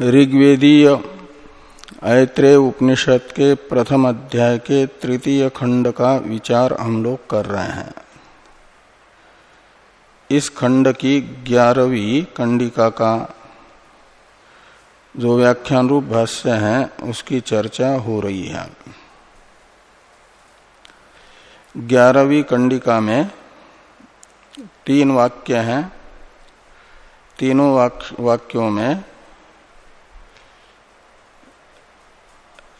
ऋग्वेदीय ऐत्रेय उपनिषद के प्रथम अध्याय के तृतीय खंड का विचार हम लोग कर रहे हैं। इस खंड की ग्यारहवीं कंडिका का जो व्याख्यान रूप भाष्य है, उसकी चर्चा हो रही है। ग्यारहवीं कंडिका में तीन वाक्य हैं। तीनों वाक्यों में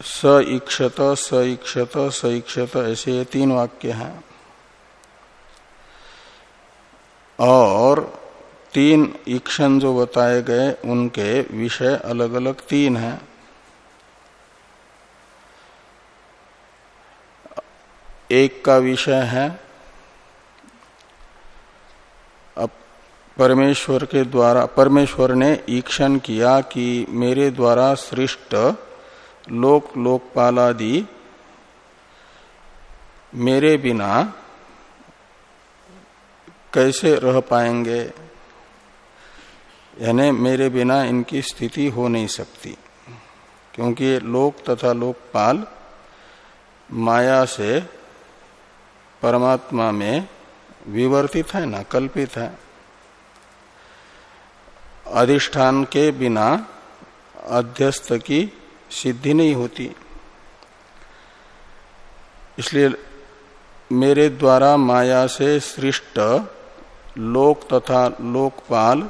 स इक्षत स इक्षत स इक्षत ऐसे ये तीन वाक्य हैं। और तीन ईक्षण जो बताए गए, उनके विषय अलग अलग तीन हैं। एक का विषय है परमेश्वर के द्वारा, परमेश्वर ने ईक्षण किया कि मेरे द्वारा सृष्ट लोक लोकपालादि मेरे बिना कैसे रह पाएँगे? यानी मेरे बिना इनकी स्थिति हो नहीं सकती। क्योंकि लोक तथा लोकपाल माया से परमात्मा में विवर्तित है, ना कल्पित है। अधिष्ठान के बिना अध्यस्त की सिद्धि नहीं होती। इसलिए मेरे द्वारा माया से सृष्ट लोक तथा लोकपाल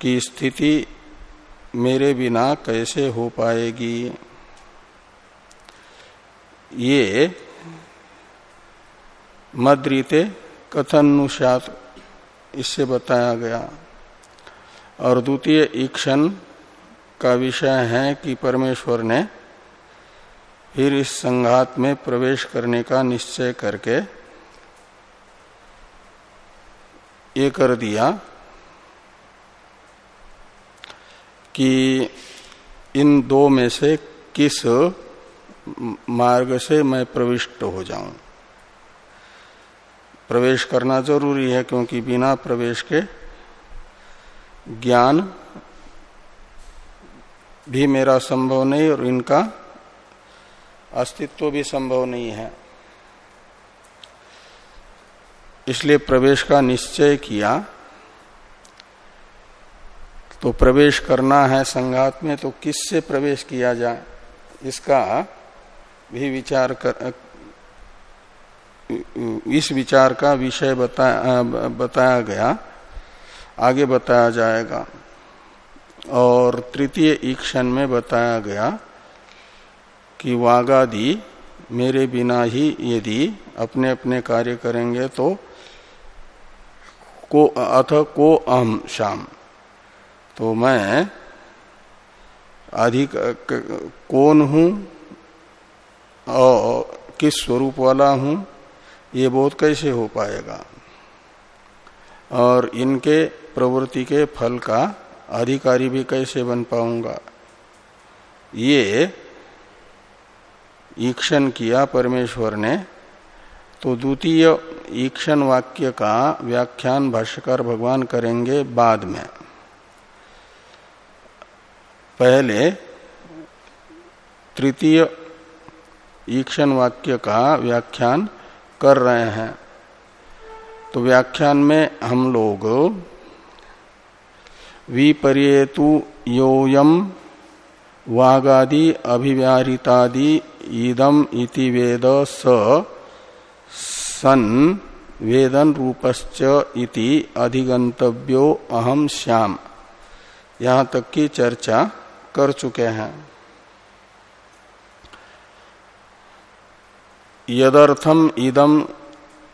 की स्थिति मेरे बिना कैसे हो पाएगी? ये मद्रीते कथनुषात, इससे बताया गया। और द्वितीय ईक्षण का विषय है कि परमेश्वर ने फिर इस संघात में प्रवेश करने का निश्चय करके ये कर दिया कि इन दो में से किस मार्ग से मैं प्रविष्ट हो जाऊँ। प्रवेश करना ज़रूरी है क्योंकि बिना प्रवेश के ज्ञान भी मेरा संभव नहीं और इनका अस्तित्व भी संभव नहीं है। इसलिए प्रवेश का निश्चय किया तो प्रवेश करना है संघात में तो किससे प्रवेश किया जाए, इसका भी विचार कर, इस विचार का विषय बताया बताया गया, आगे बताया जाएगा। और तृतीय ईक्षण में बताया गया कि वागादि, मेरे बिना ही यदि अपने अपने कार्य करेंगे तो को, अथ को अहम शाम। तो मैं अधिक कौन हूँ और किस स्वरूप वाला हूँ, ये बोध कैसे हो पाएगा? और इनके प्रवृत्ति के फल का अधिकारी भी कैसे बन पाऊँगा? ये ईक्षण किया परमेश्वर ने तो द्वितीय ईक्षण वाक्य का व्याख्यान भाष्यकार भगवान करेंगे बाद में। पहले तृतीय ईक्षण वाक्य का व्याख्यान कर रहे हैं। तो व्याख्यान में हम लोग विपर्येतु योयम वागादि अभिव्याहृतादि इदम इति वेद स सन वेदन रूपश्च इति अधिगंतव्यो अहम श्याम। यहाँ तक की चर्चा कर चुके हैं। यदर्थम इदम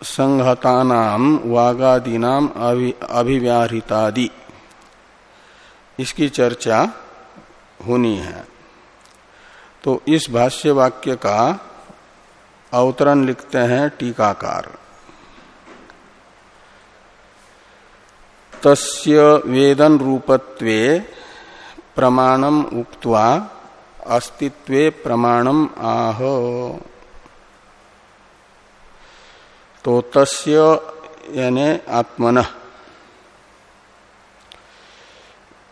संहतानाम वागादीनाम अभिव्याहृतादि। इसकी चर्चा होनी है। तो इस भाष्य वाक्य का अवतरण लिखते हैं टीकाकार। तस्य वेदन रूपत्वे प्रमाणम उक्त्वा अस्तित्वे प्रमाणम आह। तो तस्य यानी आत्मन।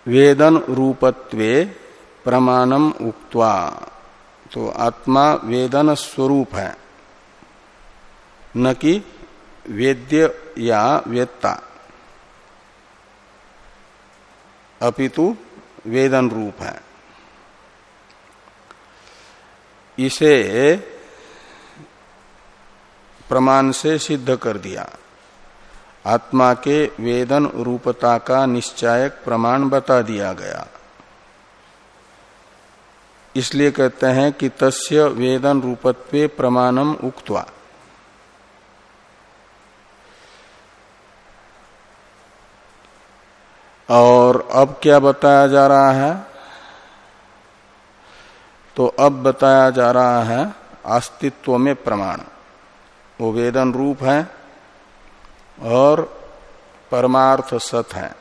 वेदन रूपत्वे प्रमाणम उक्त्वा। तो आत्मा वेदन स्वरूप है। न कि वेद्य या वेत्ता। अपितु वेदन रूप है। इसे प्रमाण से सिद्ध कर दिया। आत्मा के वेदन रूपता का निश्चायक प्रमाण बता दिया गया। इसलिए कहते हैं कि तस्य वेदन रूपत्वे प्रमाणम उक्तवा। और अब क्या बताया जा रहा है? तो अब बताया जा रहा है अस्तित्व में प्रमाण। वो वेदन रूप है। और परमार्थ सत है।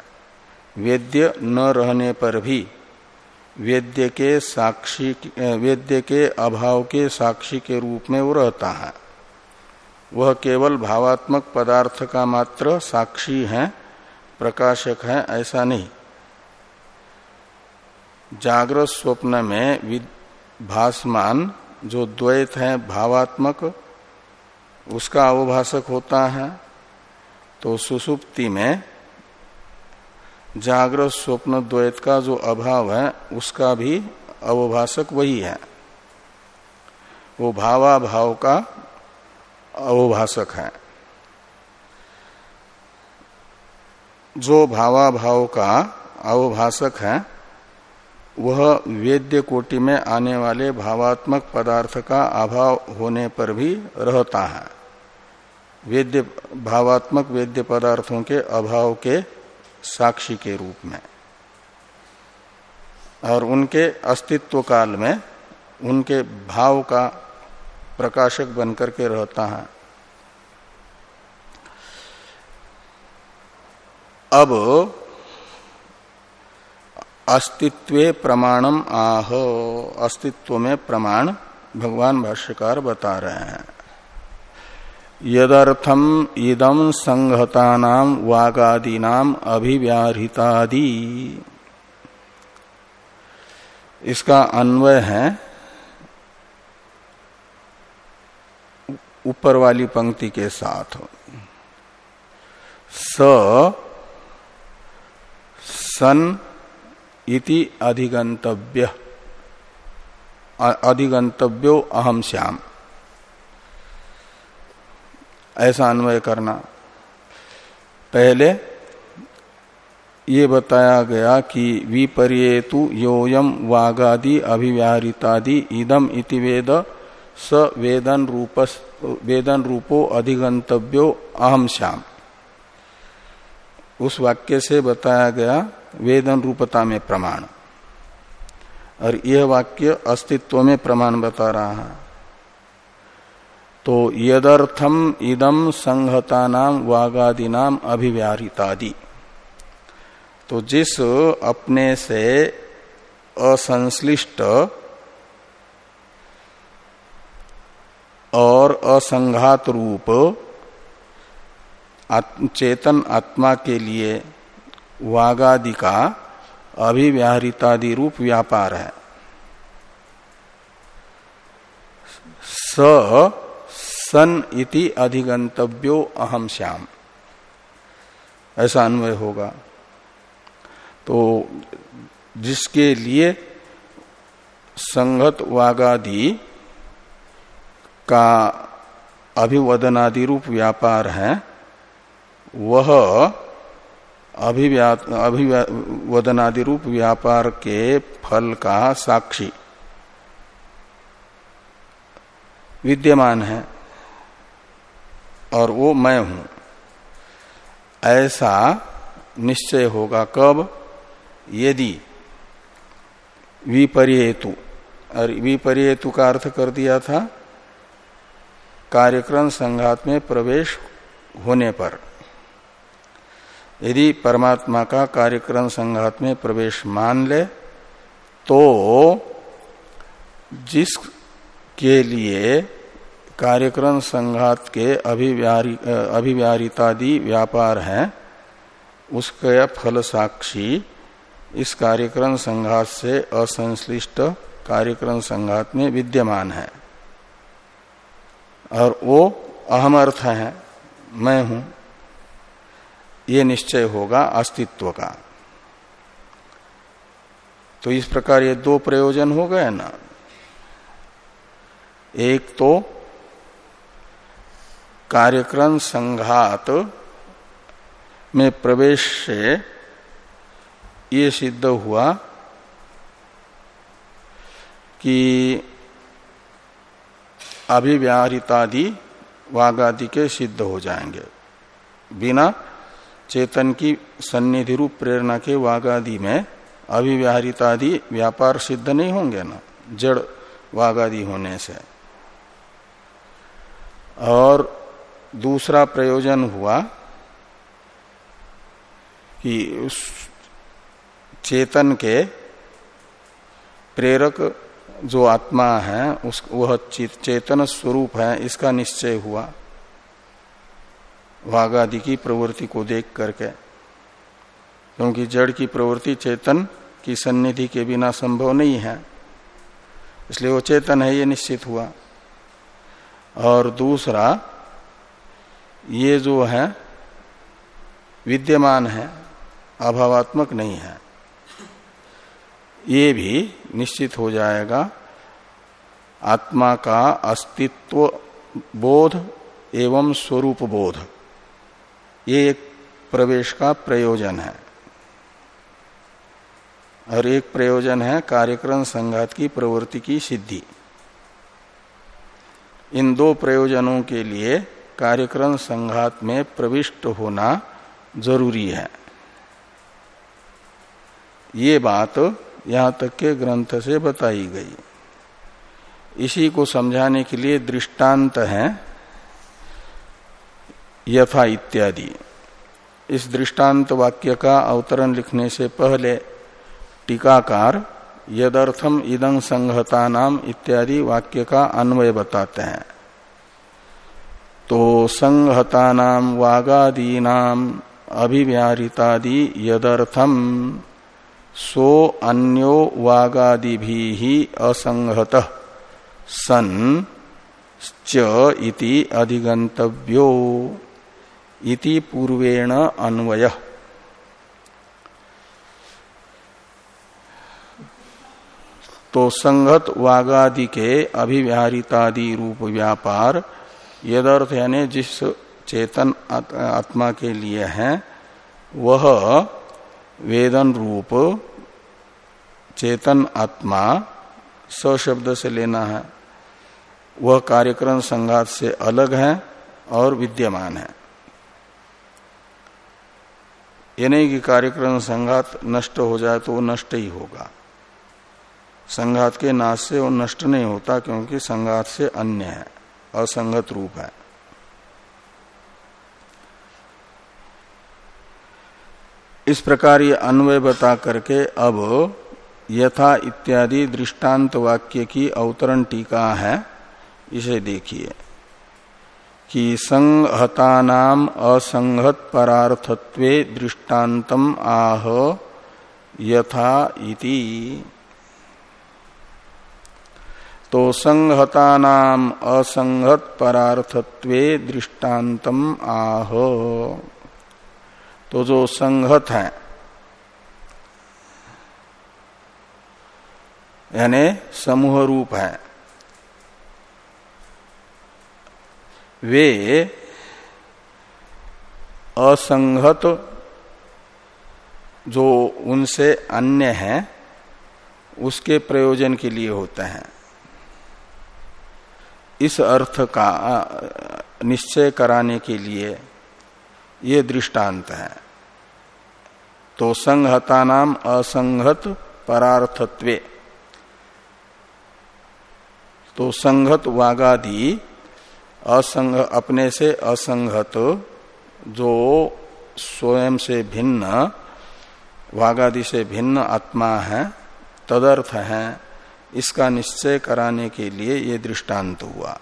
वेद्य न रहने पर भी वेद्य के साक्षी, वेद्य के अभाव के साक्षी के रूप में वो रहता है। वह केवल भावात्मक पदार्थ का मात्र साक्षी है, प्रकाशक है, ऐसा नहीं। जागृत स्वप्न में भासमान जो द्वैत है, भावात्मक, उसका अवभाषक होता है। तो सुसुप्ति में जागृत स्वप्न द्वैत का जो अभाव है, उसका भी अवभाषक वही है। वो भावाभाव का अवभाषक है। जो भावाभाव का अवभाषक है, वह वेद्य कोटि में आने वाले भावात्मक पदार्थ का अभाव होने पर भी रहता है। वेद्य, भावात्मक वेद्य पदार्थों के अभाव के साक्षी के रूप में। और उनके अस्तित्व काल में उनके भाव का प्रकाशक बनकर के रहता है। अब अस्तित्व प्रमाणम आह, अस्तित्व में प्रमाण भगवान भाष्यकार बता रहे हैं। यदर्थम इदम संहता वागादीनाम अभिव्याहृतादि। इसका अन्वय है, ऊपर वाली पंक्ति के साथ। स, सन इति अधिगंतव्य अधिगंतव्यो अहम श्याम। ऐसा अन्वय करना। पहले ये बताया गया कि विपर्येतु योयम वागादि अभिव्याहृतादि इदम इति वेद स वेदन रूप वेदन रूपो अधिगंतव्यो अहम श्याम। उस वाक्य से बताया गया वेदन रूपता में प्रमाण। और यह वाक्य अस्तित्व में प्रमाण बता रहा है। तो यदर्थम इदम संहता नाम वागादि नाम अभिव्याहृतादि तो जिस अपने से असंश्लिष्ट और असंघात रूप चेतन आत्मा के लिए वागादि का अभिव्याहृतादि रूप व्यापार है। स सन इति अधिगंतव्यो अहम श्याम। ऐसा अन्वय होगा। तो जिसके लिए संगत वागादि का अभिवदनादि रूप व्यापार है, वह अभिवदनादि रूप व्यापार के फल का साक्षी। विद्यमान है। और वो मैं हूँ। ऐसा निश्चय होगा कब? यदि विपर्येतु। और विपर्येतु का अर्थ कर दिया था, कार्यक्रम संघात में प्रवेश होने पर। यदि परमात्मा का कार्यक्रम संघात में प्रवेश मान ले तो जिस के लिए कार्यक्रम संघात के अभिव्यारितादि व्यापार है। उसका फल साक्षी इस कार्यक्रम संघात से असंश्लिष्ट कार्यक्रम संघात में विद्यमान है। और वो अहम अर्थ है। मैं हूँ। ये निश्चय होगा अस्तित्व का। तो इस प्रकार ये दो प्रयोजन हो गए ना। एक तो कार्यक्रम संघात में प्रवेश से ये सिद्ध हुआ कि अभिव्याहृतादि वागादि के सिद्ध हो जाएँगे। बिना चेतन की सन्निधि रूप प्रेरणा के वागादि में अभिव्याहृतादि व्यापार सिद्ध नहीं होंगे ना, जड़ वागादि होने से। और दूसरा प्रयोजन हुआ कि उस चेतन के प्रेरक जो आत्मा है, उस, वह चेतन स्वरूप है, इसका निश्चय हुआ। वाघादि की प्रवृत्ति को देख करके। क्योंकि जड़ की प्रवृत्ति चेतन की सन्निधि के बिना संभव नहीं है। इसलिए वो चेतन है, ये निश्चित हुआ। और दूसरा ये जो है, विद्यमान है, अभावात्मक नहीं है। ये भी निश्चित हो जाएगा, आत्मा का अस्तित्व बोध एवं स्वरूप बोध। ये एक प्रवेश का प्रयोजन है। और एक प्रयोजन है कार्यक्रम संघात की प्रवृत्ति की सिद्धि। इन दो प्रयोजनों के लिए कार्यक्रम संघात में प्रविष्ट होना ज़रूरी है। ये बात यहाँ तक के ग्रंथ से बताई गई। इसी को समझाने के लिए दृष्टांत है, यथा इत्यादि। इस दृष्टांत वाक्य का अवतरण लिखने से पहले टीकाकार यदर्थम इदं संहता नाम इत्यादि वाक्य का अन्वय बताते हैं। तो संहता नाम वागादीनाम अभिव्याहृतादि यदर्थम। सो अन्यो वागादि भी ही असंहत। सन इति अधिगंतव्यो इति पूर्वेण अन्वय। तो संगत वागादि के अभिव्याहृतादि रूप व्यापार यदर्थ यानी जिस चेतन आत्मा के लिए है, वह वेदन रूप चेतन आत्मा स शब्द से लेना है। वह कार्यक्रम संघात से अलग है और विद्यमान है। ये नहीं कि कार्यक्रम संघात नष्ट हो जाए तो वो नष्ट ही होगा। संघात के नाश से वो नष्ट नहीं होता क्योंकि संघात से अन्य है। असंगत रूप है। इस प्रकार ये अन्वय बता करके अब यथा इत्यादि दृष्टांत वाक्य की अवतरण टीका है, इसे देखिए कि संहतानाम असंहत परार्थत्वे दृष्टान्तम आह यथा इति। तो संहता नाम असंहत परार्थत्वे दृष्टान्तम आह। तो जो संहत है, यानी समूह रूप है, वे असंगत जो उनसे अन्य है, उसके प्रयोजन के लिए होते हैं। इस अर्थ का निश्चय कराने के लिए ये दृष्टांत है। तो संहता नाम असंगत परार्थत्वे। तो संगत वागादि असंग अपने से असंगत जो स्वयं से भिन्न, वागादि से भिन्न आत्मा है, तदर्थ है। इसका निश्चय कराने के लिए ये दृष्टांत हुआ।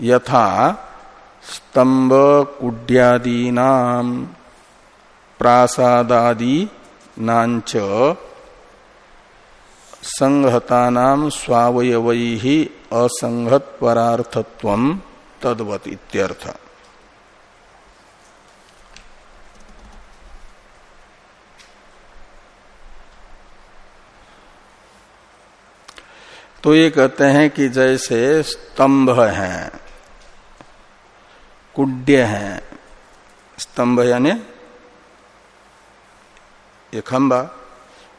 यथा स्तंभ कुड्यादीना प्रासादादी नाच संहता नाम स्वावयवई ही असंगत परार्थत्व तद्वत इत्यर्थ। तो ये कहते हैं कि जैसे स्तंभ हैं, कुड्य हैं, स्तंभ यानी ये खंबा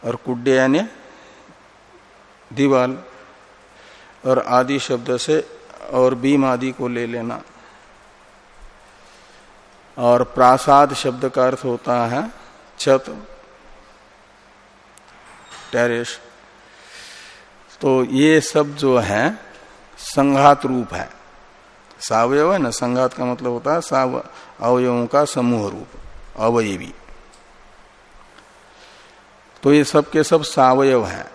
और कुड्य यानी दीवाल और आदि शब्द से और बीम आदि को ले लेना। और प्रासाद शब्द का अर्थ होता है छत, टेरेस तो ये सब जो है, संघात रूप है। सावयव है ना, संघात का मतलब होता है साव, अवयवों का समूह रूप, अवयवी। तो ये सब के सब सावयव है।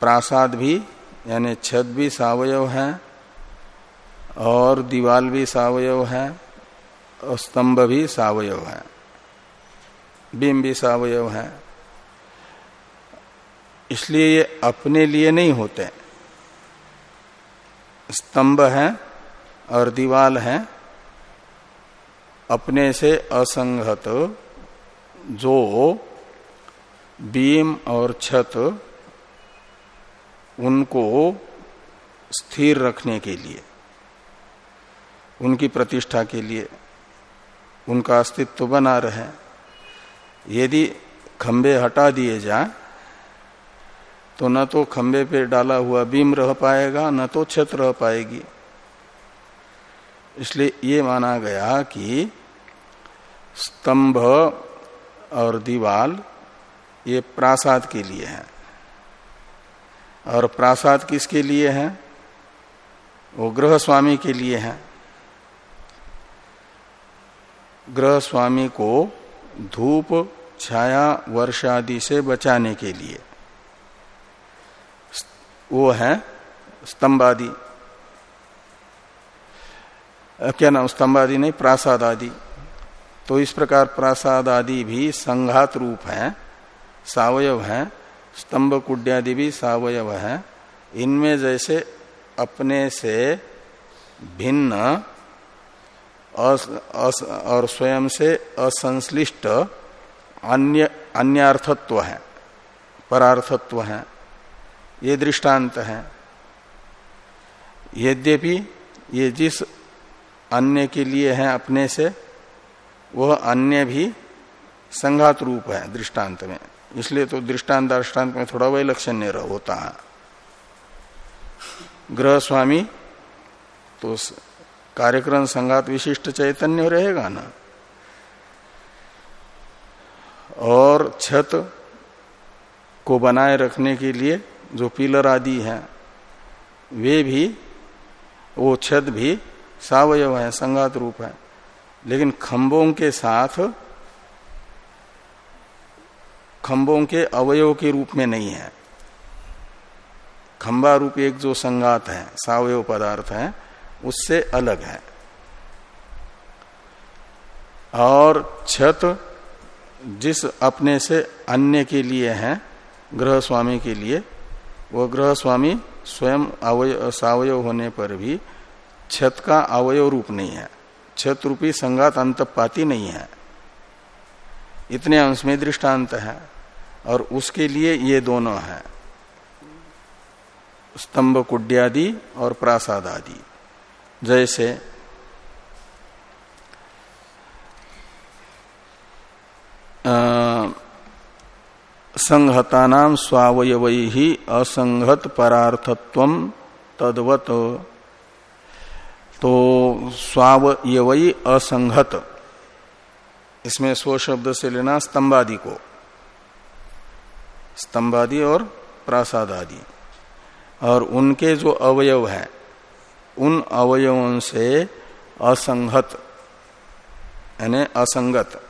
प्रासाद भी, यानी छत भी सावयव है, और दीवाल भी सावयव है, और स्तंभ भी सावयव है। बिंब भी सावयव है। इसलिए ये अपने लिए नहीं होते स्तंभ है और दीवाल है। अपने से असंगत जो बीम और छत, उनको स्थिर रखने के लिए, उनकी प्रतिष्ठा के लिए, उनका अस्तित्व बना रहे। यदि खंबे हटा दिए जाए तो न तो खंबे पे डाला हुआ बीम रह पाएगा, न तो छत रह पाएगी। इसलिए ये माना गया कि स्तंभ और दीवाल ये प्रासाद के लिए है। और प्रासाद किसके लिए है? वो ग्रह स्वामी के लिए है। ग्रह स्वामी को धूप, छाया, वर्षादि से बचाने के लिए। वो है स्तंभ आदि क्या नाम स्तंभ आदि नहीं प्रासाद आदि तो इस प्रकार प्रासाद आदि भी संघात रूप है, सावयव है, स्तंभ कुड्यादि भी सावयव है। इनमें जैसे अपने से भिन्न और स्वयं से असंश्लिष्ट अन्य, अन्यार्थत्व है, परार्थत्व है। ये दृष्टांत है। यद्यपि ये जिस अन्य के लिए है अपने से, वह अन्य भी संघात रूप है दृष्टांत में। इसलिए तो दृष्टांत दृष्टांत में थोड़ा वही लक्षण होता है। ग्रह स्वामी तो कार्यक्रम संघात विशिष्ट चैतन्य रहेगा ना? और छत को बनाए रखने के लिए जो पिलर आदि हैं, वे भी, वो छत भी सावयव है संगात रूप है। लेकिन खंभों के साथ खंभों के अवयव के रूप में नहीं है। खंबा रूप एक जो संगात है, सावयव पदार्थ है, उससे अलग है। और छत जिस अपने से अन्य के लिए है ग्रह स्वामी के लिए वो ग्रह स्वामी स्वयं अवय, सावयव होने पर भी छत का अवयव रूप नहीं है। छत रूपी संगात अंतपाती नहीं है। इतने अंश में दृष्टांत है और उसके लिए ये दोनों है। स्तंभ कुड्यादि और प्रासाद आदि जैसे संहता नाम स्वावयव ही असंगत परार्थत्व तदवत। तो स्वावयवई असंगत इसमें स्व शब्द से लेना स्तंभादि को। स्तंभादि और प्रासाद आदि और उनके जो अवयव हैं, उन अवयवों से असंगत यानी असंगत,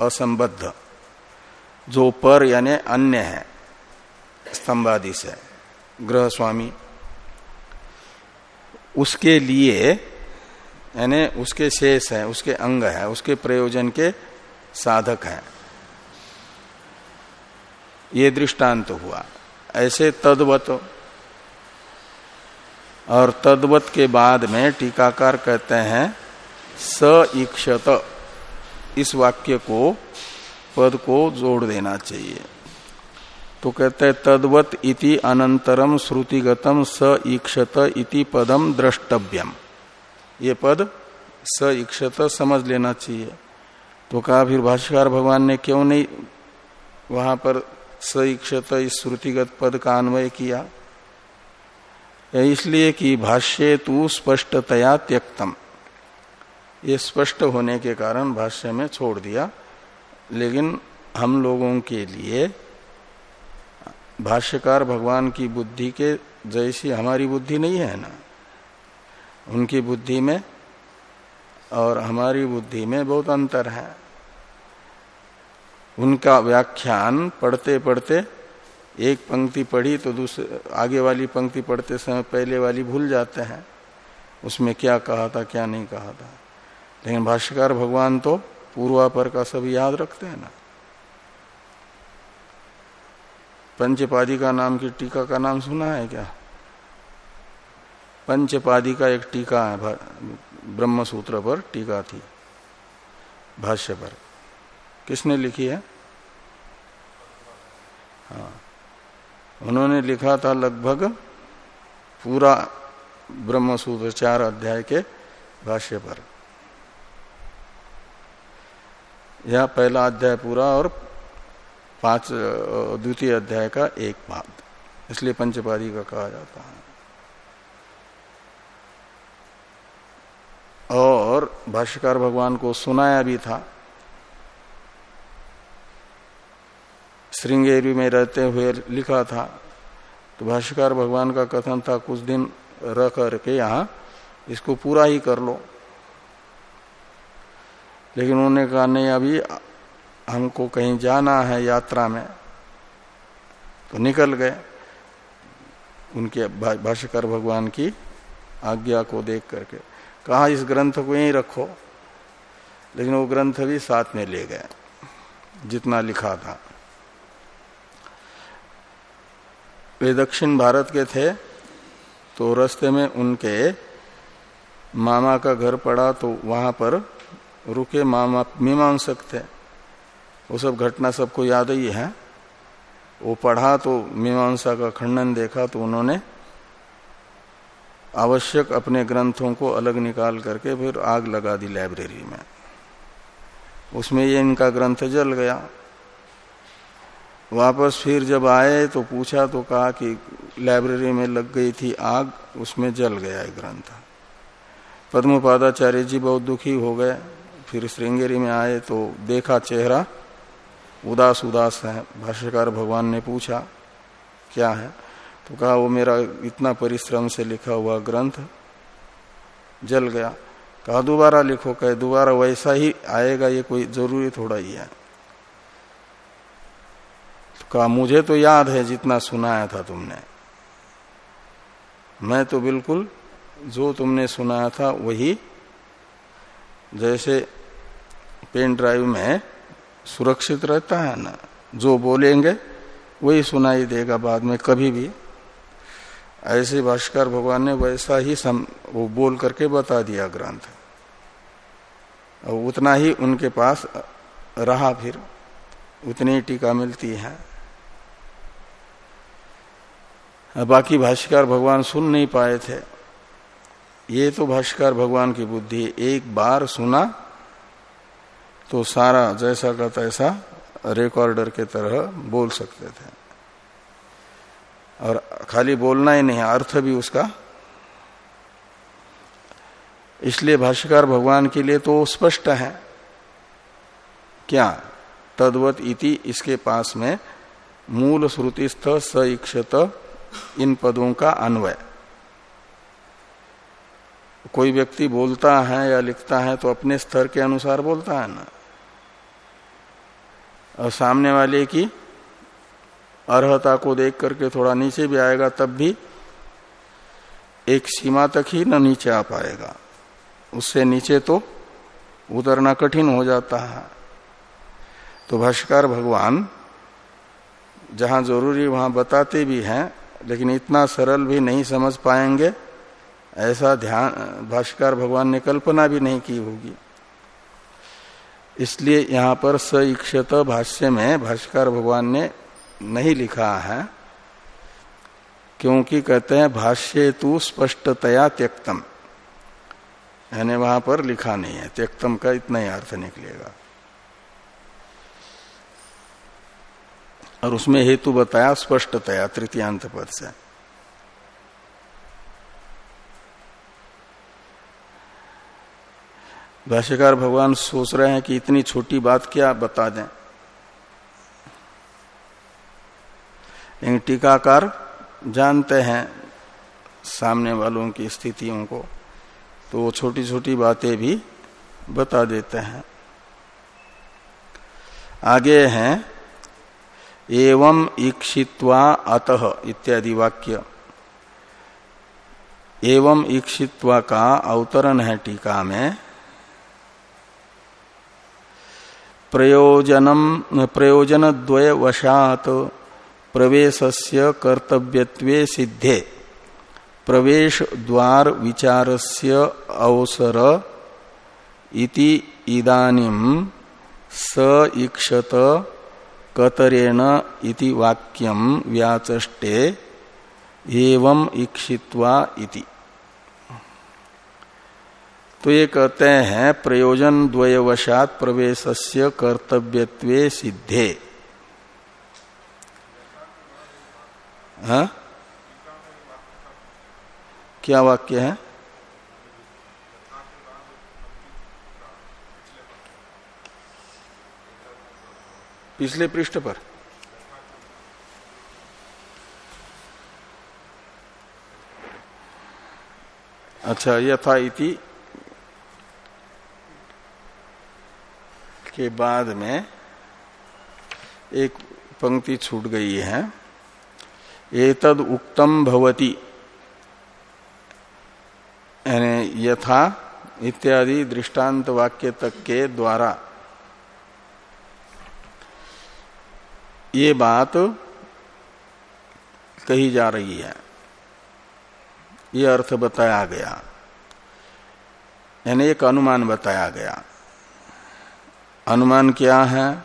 असंबद्ध। जो पर यानी अन्य है, स्तंभादि से ग्रह स्वामी उसके लिए, यानी उसके शेष है, उसके अंग है, उसके प्रयोजन के साधक है। ये दृष्टांत हुआ। ऐसे तद्वत, और तद्वत के बाद में टीकाकार कहते हैं, स इक्षत इस वाक्य को पद को जोड़ देना चाहिए। तो कहते तद्वत इति अनंतरम श्रुतिगतम स इक्षत इति पदम द्रष्टव्यम। ये पद स इक्षत समझ लेना चाहिए। तो कहा फिर भाष्यकार भगवान ने क्यों नहीं वहाँ पर स इक्षत इस श्रुतिगत पद का अन्वय किया? इसलिए कि भाष्य तू स्पष्टतया त्यक्तम। ये स्पष्ट होने के कारण भाष्य में छोड़ दिया। लेकिन हम लोगों के लिए भाष्यकार भगवान की बुद्धि के जैसी हमारी बुद्धि नहीं है ना। उनकी बुद्धि में और हमारी बुद्धि में बहुत अंतर है। उनका व्याख्यान पढ़ते पढ़ते एक पंक्ति पढ़ी तो दूसरे, आगे वाली पंक्ति पढ़ते समय पहले वाली भूल जाते हैं। उसमें क्या कहा था, क्या नहीं कहा था। लेकिन भाष्यकार भगवान तो पूर्वापर का सब याद रखते हैं ना। पंचपादी का नाम की टीका का नाम सुना है क्या? पंचपादी का एक टीका है ब्रह्म सूत्र पर टीका थी, भाष्य पर। किसने लिखी है? हाँ। उन्होंने लिखा था लगभग पूरा ब्रह्म सूत्र चार अध्याय के भाष्य पर। यह पहला अध्याय पूरा और पाँच द्वितीय अध्याय का एक भाग। इसलिए पंचपादी का कहा जाता है। और भाष्यकार भगवान को सुनाया भी था। श्रृंगेरी में रहते हुए लिखा था। तो भाष्यकार भगवान का कथन था, कुछ दिन रह करके यहाँ इसको पूरा ही कर लो। लेकिन उन्होंने कहा, नहीं, अभी हमको कहीं जाना है यात्रा में। तो निकल गए। उनके भाष्यकर भगवान की आज्ञा को देख करके कहा, इस ग्रंथ को यहीं रखो। लेकिन वो ग्रंथ भी साथ में ले गए, जितना लिखा था। वे दक्षिण भारत के थे तो रास्ते में उनके मामा का घर पड़ा तो वहाँ पर रुके, मामा मीमांसक थे वो सब घटना सबको याद ही है। वो पढ़ा तो मीमांसा का खंडन देखा तो उन्होंने आवश्यक अपने ग्रंथों को अलग निकाल करके फिर आग लगा दी लाइब्रेरी में। उसमें ये इनका ग्रंथ जल गया। वापस फिर जब आए तो पूछा तो कहा कि लाइब्रेरी में लग गई थी आग, उसमें जल गया है ग्रंथ। पद्मपादाचार्य जी बहुत दुखी हो गए। फिर श्रृंगेरी में आए तो देखा चेहरा। उदास उदास है। भाष्यकार भगवान ने पूछा, क्या है? तो कहा, वो मेरा इतना परिश्रम से लिखा हुआ ग्रंथ जल गया। कहा, दोबारा लिखो। कहे, दोबारा वैसा ही आएगा, ये कोई ज़रूरी थोड़ा ही है। तो कहा, मुझे तो याद है जितना सुनाया था तुमने। मैं तो बिल्कुल जो तुमने सुनाया था वही जैसे पेन ड्राइव में सुरक्षित रहता है ना जो बोलेंगे वही सुनाई देगा बाद में कभी भी। ऐसे भाष्कर भगवान ने वैसा ही सम, वो बोल करके बता दिया ग्रंथ। और उतना ही उनके पास रहा फिर उतनी टीका मिलती है। बाकी भाष्यकार भगवान सुन नहीं पाए थे। ये तो भाष्यकार भगवान की बुद्धि एक बार सुना तो सारा जैसा का तैसा रिकॉर्डर के तरह बोल सकते थे। और खाली बोलना ही नहीं, अर्थ भी उसका। इसलिए भाष्यकार भगवान के लिए तो स्पष्ट है। क्या? तद्वत इति इसके पास में मूल श्रुतिस्थ सईक्षत इन पदों का अन्वय। कोई व्यक्ति बोलता है या लिखता है तो अपने स्तर के अनुसार बोलता है ना। और सामने वाले की अर्हता को देख करके थोड़ा नीचे भी आएगा, तब भी एक सीमा तक ही न नीचे आ पाएगा। उससे नीचे तो उतरना कठिन हो जाता है। तो भाष्कर भगवान जहाँ ज़रूरी वहाँ बताते भी हैं, लेकिन इतना सरल भी नहीं समझ पाएँगे। ऐसा ध्यान, भाष्कर भगवान ने कल्पना भी नहीं की होगी। इसलिए यहाँ पर स इक्षत भाष्य में भाष्कर भगवान ने नहीं लिखा है, क्योंकि कहते हैं, भाष्य तु स्पष्टतया त्यक्तम। यानी वहाँ पर लिखा नहीं है। त्यक्तम का इतना ही अर्थ निकलेगा। और उसमें हेतु बताया स्पष्टतया, तृतीयांत पद से। भाष्यकार भगवान सोच रहे हैं कि इतनी छोटी बात क्या बता दें। लेकिन टीकाकार जानते हैं सामने वालों की स्थितियों को तो वो छोटी छोटी बातें भी बता देते हैं। आगे हैं, एवं ईक्षित्वा अतः इत्यादि वाक्य। एवं ईक्षित्वा का अवतरण है टीका में। प्रयोजनम प्रयोजन द्वय वशात प्रवेशस्य कर्तव्यत्वे सिद्धे। प्रवेश द्वार विचारस्य अवसर इति इदानिम स इक्षत कतरेण इति वाक्यम व्याचष्टे एवं इक्षित्वा इति। तो ये कहते हैं, प्रयोजन द्वयवशात प्रवेशस्य कर्तव्यत्वे सिद्धे। हा? क्या वाक्य है? पिछले पृष्ठ पर। अच्छा यथा इति के बाद में एक पंक्ति छूट गई है। एतद उक्तम भवती। यथा इत्यादि दृष्टांत वाक्य तक के द्वारा। ये बात कही जा रही है। ये अर्थ बताया गया। यानी एक अनुमान बताया गया। अनुमान क्या है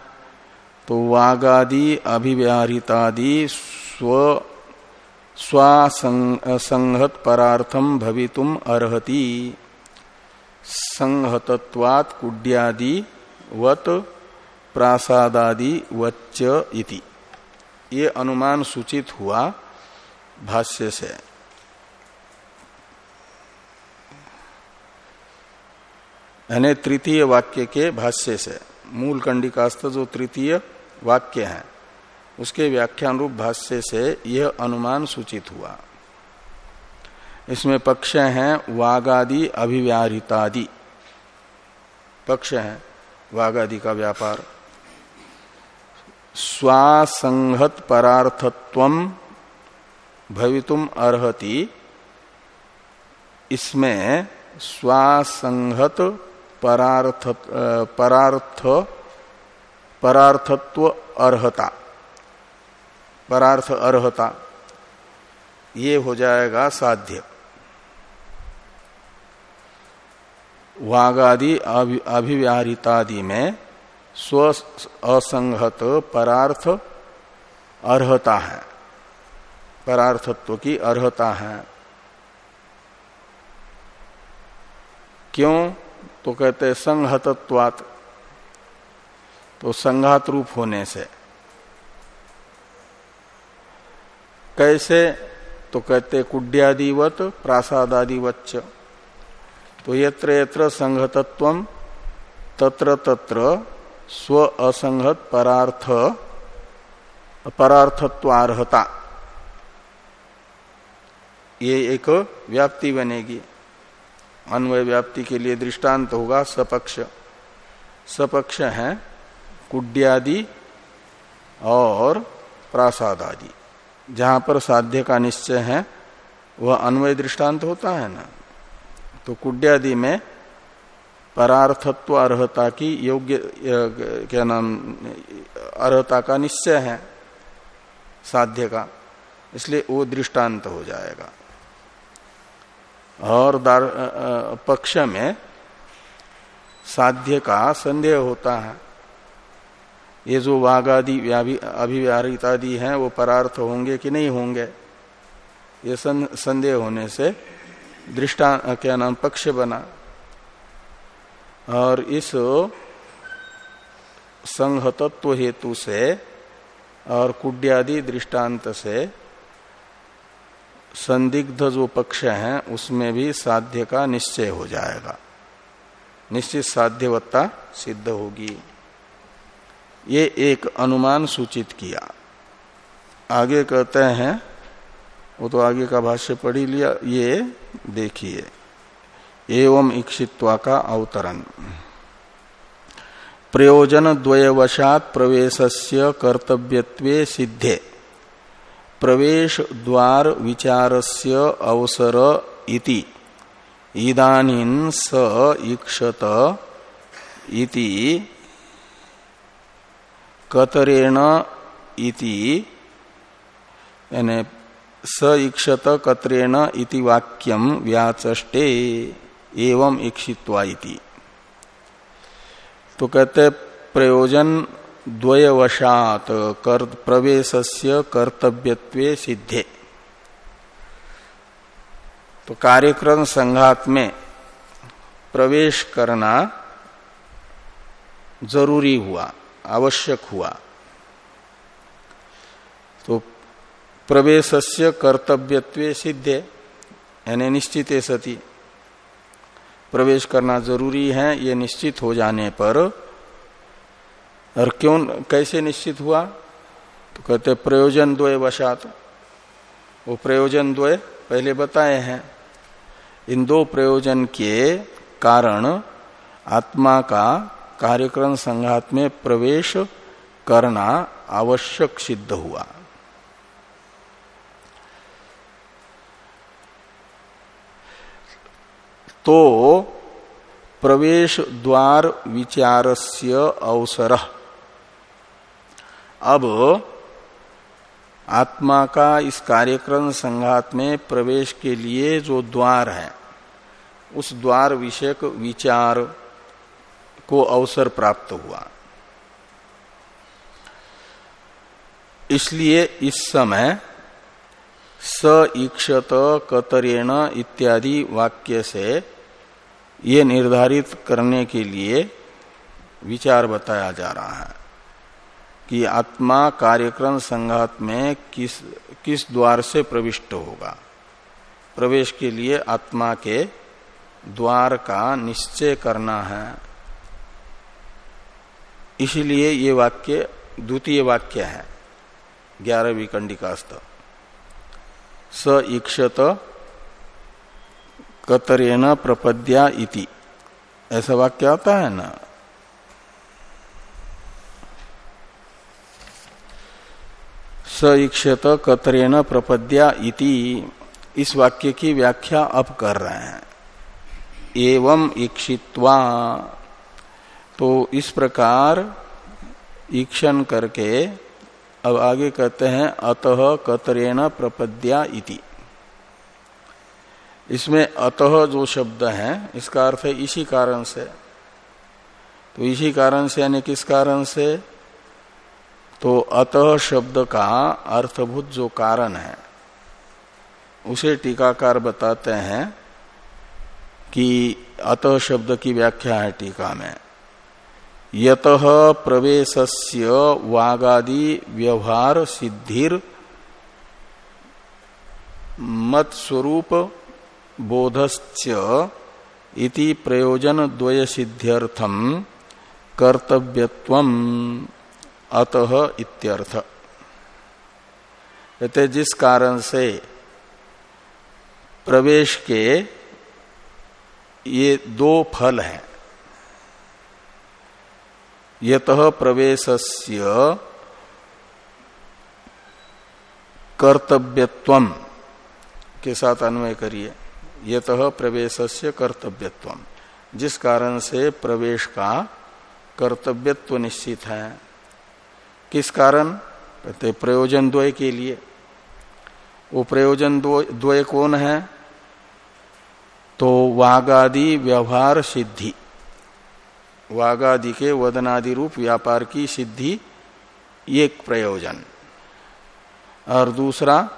तो वागादि अभिव्याहृतादि स्व स्वासंहत परार्थम भवितुम अर्हति। संहतत्वात् कुड्यादि, वत, प्रासादादि, वच्च इति। ये अनुमान सूचित हुआ भाष्य से। यानी तृतीय वाक्य के भाष्य से। मूल कंडिकास्त जो तृतीय वाक्य है, उसके व्याख्यान रूप भाष्य से यह अनुमान सूचित हुआ। इसमें पक्ष हैं वागादि अभिव्याहृतादि। पक्ष है वागादि का व्यापार। स्वासंहत परार्थत्व भवितुम अर्हति। इसमें स्वासंहत परार्थ परार्थ, परार्थत्व अर्हता। परार्थ अर्हता, ये हो जाएगा साध्य। वागादि अभिव्याहृतादि में स्व, असंगत परार्थ अर्हता है। परार्थत्व की अर्हता है। क्यों? तो कहते संहतत्वात तो संघात रूप होने से। कैसे? तो कहते कुड्यादिवत, प्रासादादिवच्च। तो यत्र यत्र संघतत्व, तत्र तत्र स्व असंगत परार्थ, परार्थत्वार्हता। ये एक व्याप्ति बनेगी। अन्वय व्याप्ति के लिए दृष्टांत होगा सपक्ष। सपक्ष है कुड्यादि और प्रासाद आदि जहाँ पर साध्य का निश्चय है, वह अन्वय दृष्टांत होता है ना। तो कुड्यादि में परार्थत्व अर्हता की योग्य क्या नाम, अर्हता का निश्चय है साध्य का। इसलिए वो दृष्टांत हो जाएगा। और दार पक्ष में साध्य का संदेह होता है। ये जो वाघ आदि अभिव्याहृत आदि हैं, वो परार्थ होंगे कि नहीं होंगे? ये संदेह होने से दृष्टा, क्या नाम, पक्ष बना। और इस संहतत्व हेतु से और कुड्यादि दृष्टांत से संदिग्ध जो पक्ष है, उसमें भी साध्य का निश्चय हो जाएगा। निश्चित साध्यवत्ता सिद्ध होगी। ये एक अनुमान सूचित किया। आगे कहते हैं, वो तो आगे का भाष्य पढ़ी लिया, ये देखिए। एवं इक्षित्वा का अवतरण। प्रयोजन द्वयवशात प्रवेशस्य कर्तव्यत्वे सिद्धे। प्रवेश द्वार विचारस्य अवसर इति। इदानीन स इक्षत इति। कतरेण इति। यानी स इक्षत कतरेण इति वाक्यम व्याचष्टे एवं इक्षित्वा इति। तो कहते प्रयोजन द्वयवशात कर प्रवेशस्य कर्तव्यत्वे सिद्धे। तो कार्यक्रम संघात में प्रवेश करना ज़रूरी हुआ, आवश्यक हुआ। तो प्रवेशस्य कर्तव्यत्वे सिद्धे, यानी निश्चित सती। प्रवेश करना ज़रूरी है, ये निश्चित हो जाने पर और क्यों कैसे निश्चित हुआ? तो कहते, प्रयोजन द्वय वशात। वो प्रयोजन द्वय पहले बताए हैं। इन दो प्रयोजन के कारण आत्मा का कार्यक्रम संघात में प्रवेश करना आवश्यक सिद्ध हुआ। तो प्रवेश द्वार विचारस्य अवसर। अब आत्मा का इस कार्यक्रम संघात में प्रवेश के लिए जो द्वार है, उस द्वार विषयक विचार को अवसर प्राप्त हुआ। इसलिए इस समय स ईक्षत कतरेण इत्यादि वाक्य से ये निर्धारित करने के लिए विचार बताया जा रहा है। कि आत्मा कार्यक्रम संघात में किस किस द्वार से प्रविष्ट होगा? प्रवेश के लिए आत्मा के द्वार का निश्चय करना है। इसीलिए ये वाक्य, द्वितीय वाक्य है, ग्यारहवीं कंडिकास्त स ईक्षत कतरेन प्रपद्या इति। ऐसा वाक्य आता है ना? स ईक्षत कतरेन प्रपद्या इति। इस वाक्य की व्याख्या अब कर रहे हैं। एवं ईक्षित्वा। तो इस प्रकार ईक्षण करके अब आगे कहते हैं, अतः कतरेण प्रपद्या इति। इसमें अतः जो शब्द है, इसका अर्थ है इसी कारण से। तो इसी कारण से यानी किस कारण से? तो अतः शब्द का अर्थभूत जो कारण है, उसे टीकाकार बताते हैं कि अतः शब्द की व्याख्या है टीका में। यत प्रवेशस्य वागादि व्यवहार सिद्धिर मत स्वरूप बोधश्च इति प्रयोजन द्वय सिद्ध्यर्थम कर्तव्यत्वम। अतः इत्यर्थ। कहते, जिस कारण से प्रवेश के ये दो फल हैं, यत प्रवेशस्य कर्तव्यत्व, के साथ अन्वय करिए, यत प्रवेशस्य कर्तव्यत्व। जिस कारण से प्रवेश का कर्तव्यत्व निश्चित है। किस कारण? कहते, प्रयोजन द्वय के लिए। वो प्रयोजन द्वय कौन है? तो वागादि व्यवहार सिद्धि। वागादि के वदनादि रूप व्यापार की सिद्धि एक प्रयोजन। और दूसरा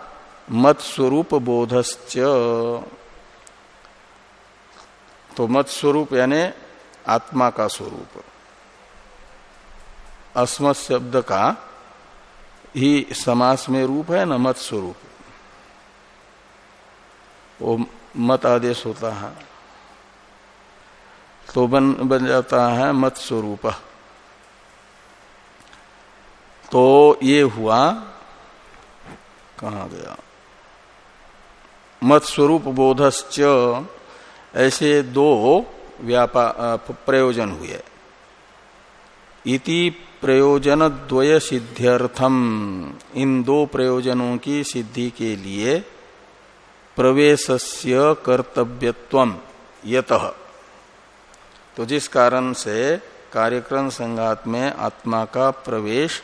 मत स्वरूप बोधश्च। तो मत स्वरूप यानी आत्मा का स्वरूप। अस्मत् शब्द का ही समास में रूप है, न मत स्वरूप। वो मत आदेश होता है। तो बन बन जाता है मत स्वरूप। तो ये हुआ, कहा गया? मत स्वरूप बोधश्च, ऐसे दो व्यापार प्रयोजन हुए। इति प्रयोजन द्वय सिद्ध्यर्थम इन दो प्रयोजनों की सिद्धि के लिए प्रवेशस्य कर्तव्यत्व यत। तो जिस कारण से कार्यक्रम संघात में आत्मा का प्रवेश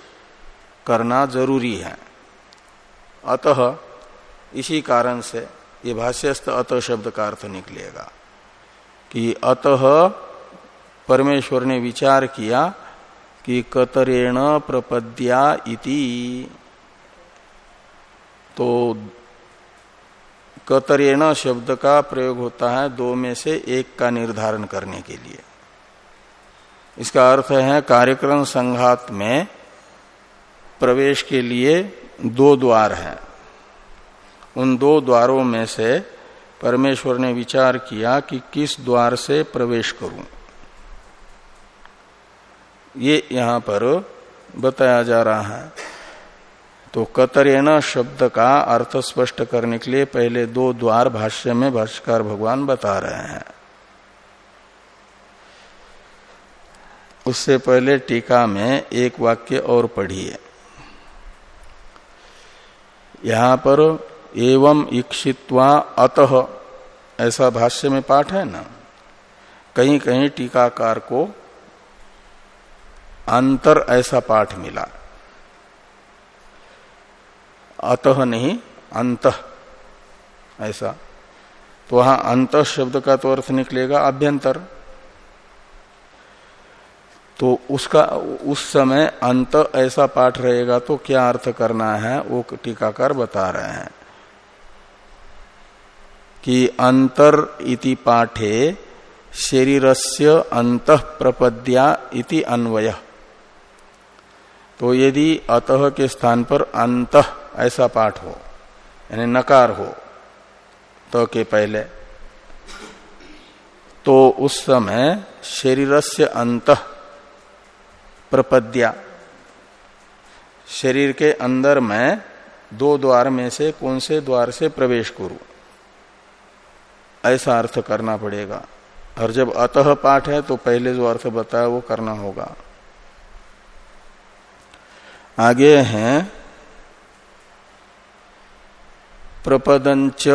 करना ज़रूरी है। अतः इसी कारण से ये भाष्यस्त अत शब्द का अर्थ निकलेगा कि अतः परमेश्वर ने विचार किया कि कतरेण प्रपद्या इति। तो कतरेण शब्द का प्रयोग होता है दो में से एक का निर्धारण करने के लिए। इसका अर्थ है कार्यक्रम संघात में प्रवेश के लिए दो द्वार हैं। उन दो द्वारों में से परमेश्वर ने विचार किया कि किस द्वार से प्रवेश करूँ। ये यहाँ पर बताया जा रहा है। तो कतरेण शब्द का अर्थ स्पष्ट करने के लिए पहले दो द्वार भाष्य में भाष्यकार भगवान बता रहे हैं। उससे पहले टीका में एक वाक्य और पढ़िए। यहाँ पर एवं इक्षित्वा अतः, ऐसा भाष्य में पाठ है ना? कहीं कहीं टीकाकार को अंतर ऐसा पाठ मिला। अतः नहीं, अंत। ऐसा। तो वहाँ अंत शब्द का तो अर्थ निकलेगा अभ्यंतर। तो उसका, उस समय अंत ऐसा पाठ रहेगा तो क्या अर्थ करना है, वो टीकाकार बता रहे हैं। कि अंतर इति पाठे शरीरस्य अंत प्रपद्या इति अन्वय। तो यदि अतः के स्थान पर अंत ऐसा पाठ हो, यानी नकार हो तो के पहले तो उस समय शरीरस्य अंत प्रपद्या। शरीर के अंदर मैं दो द्वार में से कौन से द्वार से प्रवेश करूँ? ऐसा अर्थ करना पड़ेगा। और जब अतः पाठ है तो पहले जो अर्थ बताया वो करना होगा। आगे हैं। प्रपदंच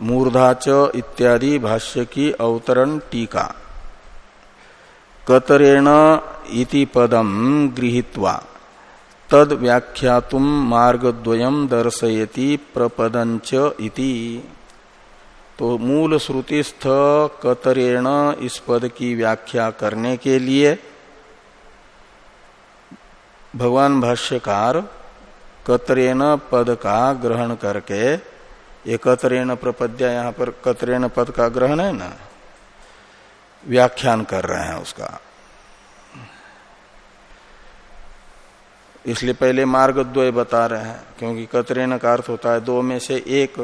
मूर्धाच इत्यादि भाष्य की अवतरण टीका। कतरेण इति पदम गृहीत्वा, तद व्याख्यातुम मार्गद्वयम दर्शयति प्रपदंच इति। तो मूल श्रुतिस्थ कतरेण इस पद की व्याख्या करने के लिए भगवान भाष्यकार कतरेण पद का ग्रहण करके, ये प्रपद्या यहाँ पर कतरेण पद का ग्रहण है ना? व्याख्यान कर रहे हैं उसका। इसलिए पहले मार्ग द्वय बता रहे हैं, क्योंकि कतरेण का अर्थ होता है दो में से एक।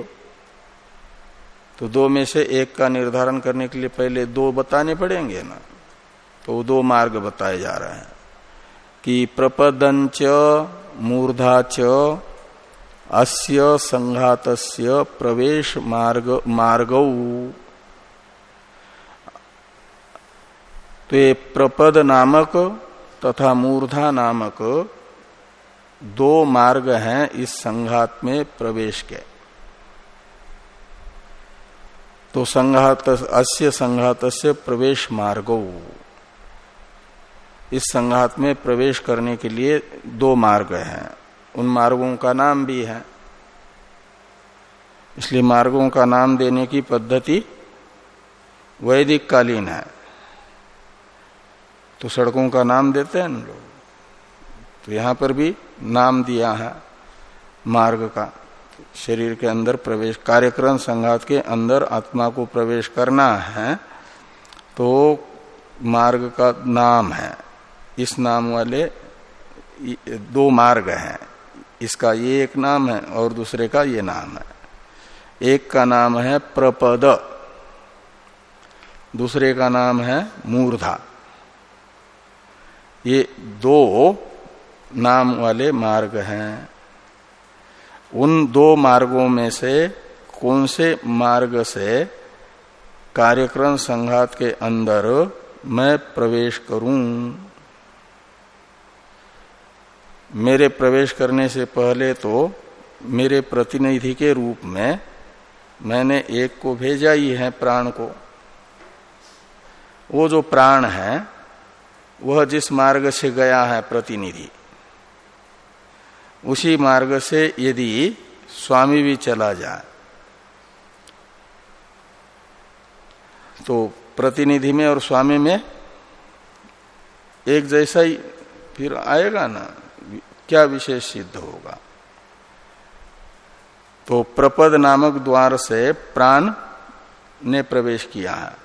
तो दो में से एक का निर्धारण करने के लिए पहले दो बताने पड़ेंगे ना? तो दो मार्ग बताए जा रहे हैं। कि प्रपदंच मूर्धाच अस्य संघातस्य प्रवेश मार्ग मार्ग। तो ये प्रपद नामक तथा मूर्धा नामक दो मार्ग हैं इस संघात में प्रवेश के। तो संघात, अस्य संघात प्रवेश मार्गो। इस संघात में प्रवेश करने के लिए दो मार्ग हैं। उन मार्गों का नाम भी है। इसलिए मार्गों का नाम देने की पद्धति वैदिक कालीन है। तो सड़कों का नाम देते हैं लोग। तो यहाँ पर भी नाम दिया है मार्ग का। शरीर के अंदर प्रवेश, कार्यक्रम संघात के अंदर आत्मा को प्रवेश करना है तो मार्ग का नाम है। इस नाम वाले दो मार्ग हैं। इसका ये एक नाम है और दूसरे का ये नाम है। एक का नाम है प्रपद, दूसरे का नाम है मूर्धा। ये दो नाम वाले मार्ग हैं। उन दो मार्गों में से कौन से मार्ग से कार्यक्रम संघात के अंदर मैं प्रवेश करूँ? मेरे प्रवेश करने से पहले तो मेरे प्रतिनिधि के रूप में मैंने एक को भेजा ही है प्राण को। वो जो प्राण है, वह जिस मार्ग से गया है प्रतिनिधि, उसी मार्ग से यदि स्वामी भी चला जाए तो प्रतिनिधि में और स्वामी में एक जैसा ही फिर आएगा ना। क्या विशेष सिद्ध होगा? तो प्रपद नामक द्वार से प्राण ने प्रवेश किया है।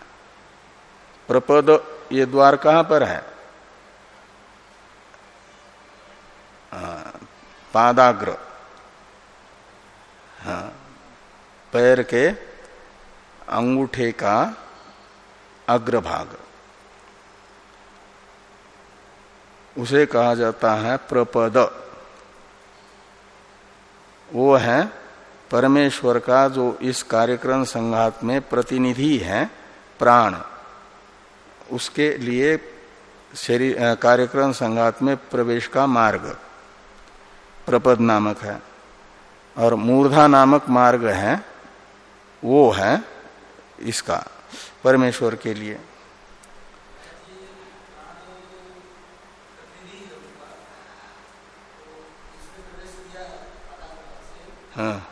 प्रपद, ये द्वार कहाँ पर है? पादाग्र। हाँ पैर के अंगूठे का अग्रभाग। उसे कहा जाता है प्रपद। वो है परमेश्वर का जो इस कार्यक्रम संघात में प्रतिनिधि है, प्राण। उसके लिए शरीर कार्यक्रम संघात में प्रवेश का मार्ग। प्रपद नामक है। और मूर्धा नामक मार्ग है, वो है इसका, परमेश्वर के लिए। हाँ।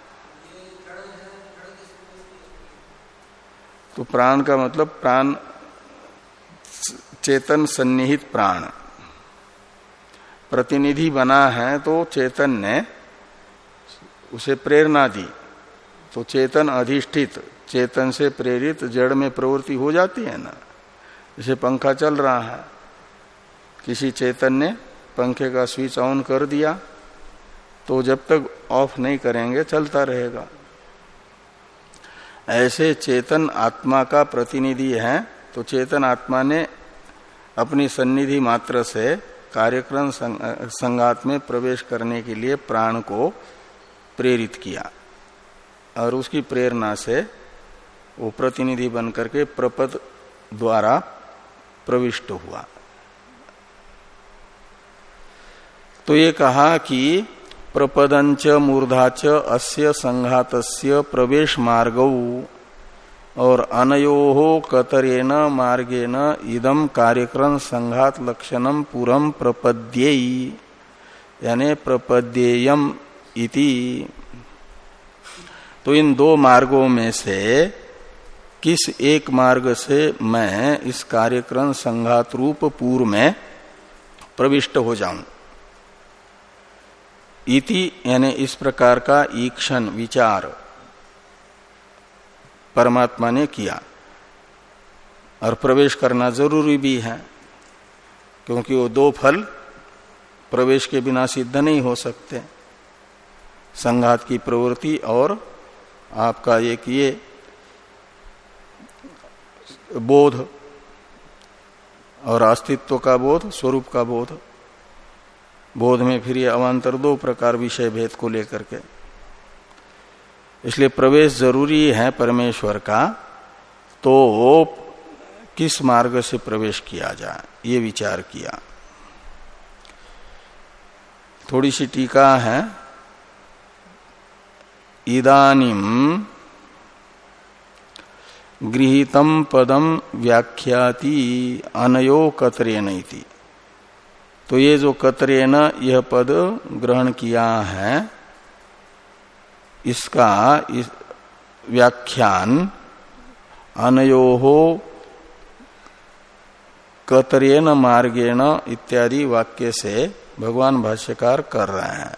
तो प्राण का मतलब प्राण चेतन सन्निहित प्राण। प्रतिनिधि बना है तो चेतन ने उसे प्रेरणा दी। तो चेतन अधिष्ठित, चेतन से प्रेरित, जड़ में प्रवृत्ति हो जाती है ना। जैसे पंखा चल रहा है, किसी चेतन ने पंखे का स्विच ऑन कर दिया तो जब तक ऑफ़ नहीं करेंगे, चलता रहेगा। ऐसे चेतन आत्मा का प्रतिनिधि है तो चेतन आत्मा ने अपनी सन्निधि मात्र से कार्यक्रम संगात में प्रवेश करने के लिए प्राण को प्रेरित किया। और उसकी प्रेरणा से वो प्रतिनिधि बनकर के प्रपद द्वारा प्रविष्ट हुआ। तो ये कहा कि प्रपदंच मूर्धाच अस्य संघातस्य प्रवेश मार्ग और अनयो कतरेन मार्गेन इदम कार्यक्रम संघात लक्षणम पूरम प्रपद्ये। यानी प्रपद्येयम इति। तो इन दो मार्गों में से किस एक मार्ग से मैं इस कार्यक्रम संघात रूप पूर्व में प्रविष्ट हो जाऊँ? इति यानी इस प्रकार का ईक्षण, विचार परमात्मा ने किया। और प्रवेश करना ज़रूरी भी है, क्योंकि वो दो फल प्रवेश के बिना सिद्ध नहीं हो सकते। संघात की प्रवृत्ति और आपका एक ये बोध और अस्तित्व का बोध, स्वरूप का बोध। बोध में फिर ये अवान्तर दो प्रकार विषय भेद को लेकर के। इसलिए प्रवेश ज़रूरी है परमेश्वर का तो किस मार्ग से प्रवेश किया जाए, ये विचार किया। थोड़ी सी टीका है। इदानिम गृहितम पदम व्याख्याति अनयो कतरे नहीं तो ये जो कतरेन यह पद ग्रहण किया है। इसका इस व्याख्यान अनयो कतरेन मार्गेण इत्यादि वाक्य से भगवान भाष्यकार कर रहे हैं।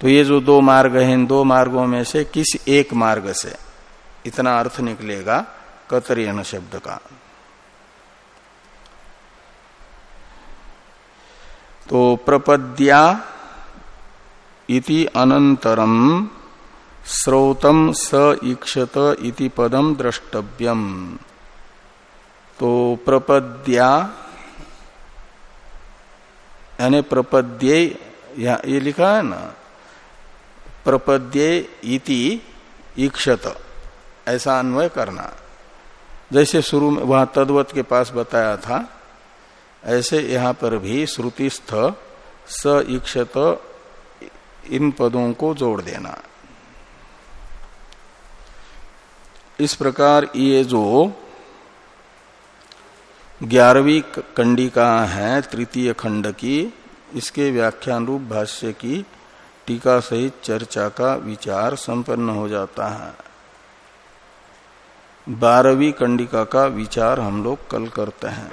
तो ये जो दो मार्ग हैं, इन दो मार्गों में से किस एक मार्ग से इतना अर्थ निकलेगा कतरियन शब्द का? तो प्रपद्या इति अनंतरम श्रोतम स ईक्षत इति पदम द्रष्टव्यम। तो प्रपद्या, यानी प्रपद्ये ये लिखा है ना, प्रपद्ये इति ईक्षत, ऐसा अन्वय करना। जैसे शुरू में, वहाँ तद्वत के पास बताया था ऐसे यहाँ पर भी श्रुतिस्थ स ईक्षत इन पदों को जोड़ देना। इस प्रकार ये जो ग्यारहवीं कंडिका है, तृतीय खंड की, इसके व्याख्यान रूप भाष्य की टीका सहित चर्चा का विचार संपन्न हो जाता है। बारहवीं कंडिका का विचार हम लोग कल करते हैं।